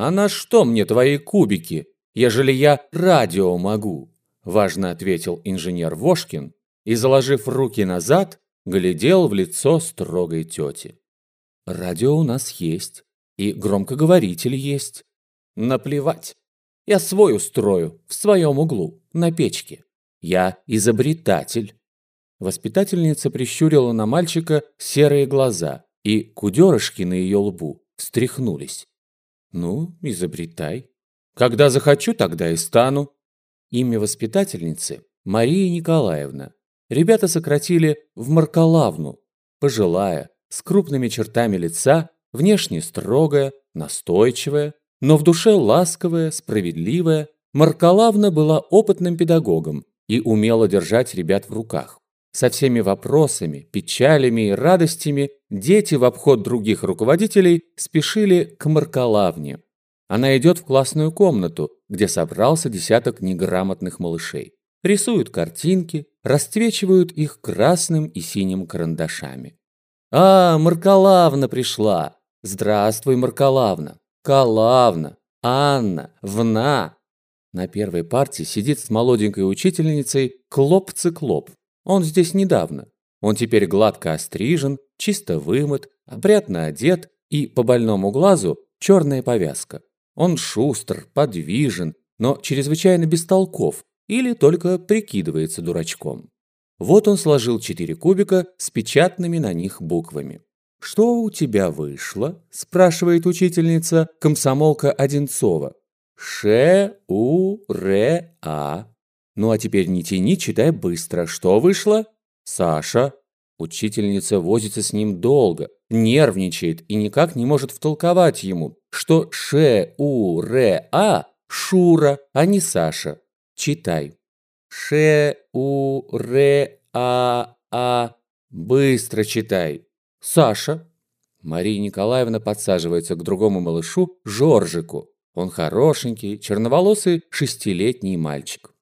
«А на что мне твои кубики, ежели я радио могу?» Важно ответил инженер Вошкин и, заложив руки назад, глядел в лицо строгой тети. «Радио у нас есть, и громкоговоритель есть. Наплевать. Я свой устрою, в своем углу, на печке. Я изобретатель». Воспитательница прищурила на мальчика серые глаза, и кудерышки на ее лбу встряхнулись. «Ну, изобретай. Когда захочу, тогда и стану». Имя воспитательницы – Мария Николаевна. Ребята сократили в Маркалавну. Пожилая, с крупными чертами лица, внешне строгая, настойчивая, но в душе ласковая, справедливая, Маркалавна была опытным педагогом и умела держать ребят в руках. Со всеми вопросами, печалями и радостями дети в обход других руководителей спешили к Маркалавне. Она идет в классную комнату, где собрался десяток неграмотных малышей. Рисуют картинки, расцвечивают их красным и синим карандашами. «А, Маркалавна пришла! Здравствуй, Маркалавна! Калавна! Анна! Вна!» На первой партии сидит с молоденькой учительницей Клоп-циклоп. Он здесь недавно. Он теперь гладко острижен, чисто вымыт, опрятно одет и по больному глазу черная повязка. Он шустр, подвижен, но чрезвычайно бестолков или только прикидывается дурачком. Вот он сложил четыре кубика с печатными на них буквами. «Что у тебя вышло?» – спрашивает учительница комсомолка Одинцова. «Ше-у-ре-а». Ну а теперь не тяни, читай быстро. Что вышло? Саша. Учительница возится с ним долго, нервничает и никак не может втолковать ему, что Ше-у-ре-а Шура, а не Саша. Читай. Ше-у-ре-а-а. Быстро читай. Саша. Мария Николаевна подсаживается к другому малышу, Жоржику. Он хорошенький, черноволосый, шестилетний мальчик.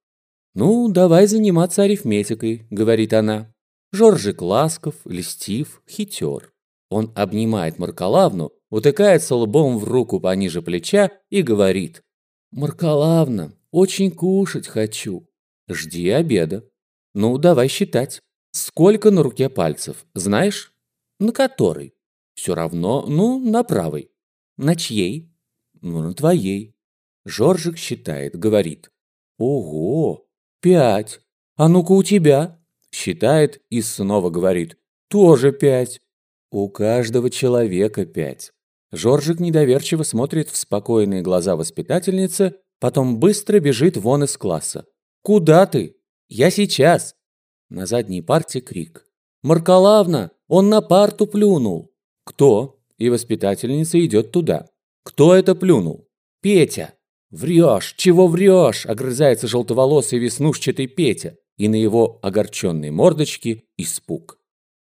«Ну, давай заниматься арифметикой», — говорит она. Жоржик ласков, льстив, хитер. Он обнимает Маркалавну, утыкается лбом в руку пониже плеча и говорит. «Маркалавна, очень кушать хочу. Жди обеда. Ну, давай считать. Сколько на руке пальцев, знаешь? На которой? Все равно, ну, на правой. На чьей? Ну, на твоей. Жоржик считает, говорит. Ого, «Пять. А ну-ка у тебя?» Считает и снова говорит. «Тоже пять». У каждого человека пять. Жоржик недоверчиво смотрит в спокойные глаза воспитательницы, потом быстро бежит вон из класса. «Куда ты? Я сейчас!» На задней парте крик. «Маркалавна, он на парту плюнул!» «Кто?» И воспитательница идет туда. «Кто это плюнул?» «Петя!» «Врешь! Чего врешь?» – огрызается желтоволосый веснушчатый Петя, и на его огорченной мордочке испуг.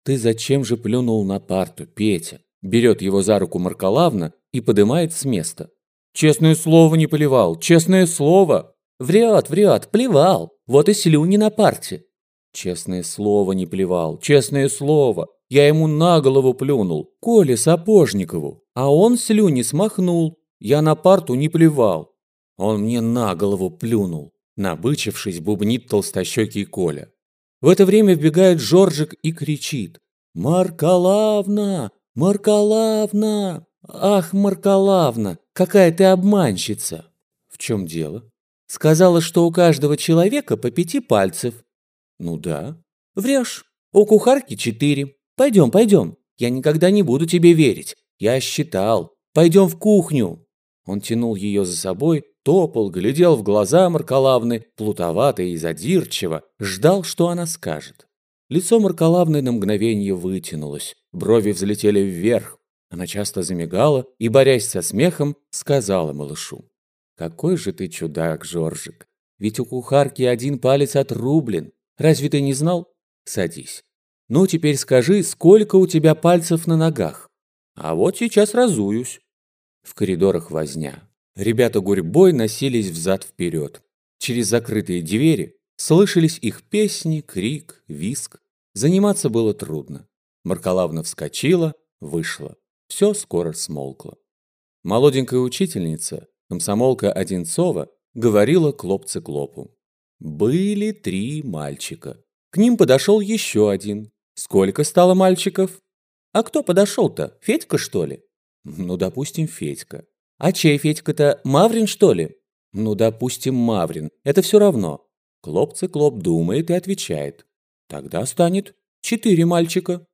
«Ты зачем же плюнул на парту, Петя?» Берет его за руку Маркалавна и подымает с места. «Честное слово не поливал! Честное слово!» «Врет, врет! Плевал! Вот и слюни на парте!» «Честное слово не плевал! Честное слово! Я ему на голову плюнул, Коле Сапожникову, а он слюни смахнул. Я на парту не плевал. Он мне на голову плюнул. Набычившись, бубнит толстощекий Коля. В это время вбегает Жоржик и кричит. «Маркалавна! Маркалавна! Ах, Маркалавна, какая ты обманщица!» «В чем дело?» «Сказала, что у каждого человека по пяти пальцев». «Ну да». «Врешь. У кухарки четыре. Пойдем, пойдем. Я никогда не буду тебе верить. Я считал. Пойдем в кухню». Он тянул ее за собой, топал, глядел в глаза Маркалавны, плутовато и задирчиво, ждал, что она скажет. Лицо Маркалавны на мгновение вытянулось, брови взлетели вверх. Она часто замигала и, борясь со смехом, сказала малышу. «Какой же ты чудак, Жоржик! Ведь у кухарки один палец отрублен. Разве ты не знал? Садись. Ну, теперь скажи, сколько у тебя пальцев на ногах? А вот сейчас разуюсь». В коридорах возня. Ребята гурьбой носились взад-вперед. Через закрытые двери слышались их песни, крик, виск. Заниматься было трудно. Маркалавна вскочила, вышла. Все скоро смолкло. Молоденькая учительница, комсомолка Одинцова, говорила клоп-циклопу. Были три мальчика. К ним подошел еще один. Сколько стало мальчиков? А кто подошел-то? Федька, что ли? Ну, допустим, Федька. А чей Федька-то? Маврин, что ли? Ну, допустим, Маврин. Это все равно. Клоп-циклоп думает и отвечает. Тогда станет четыре мальчика.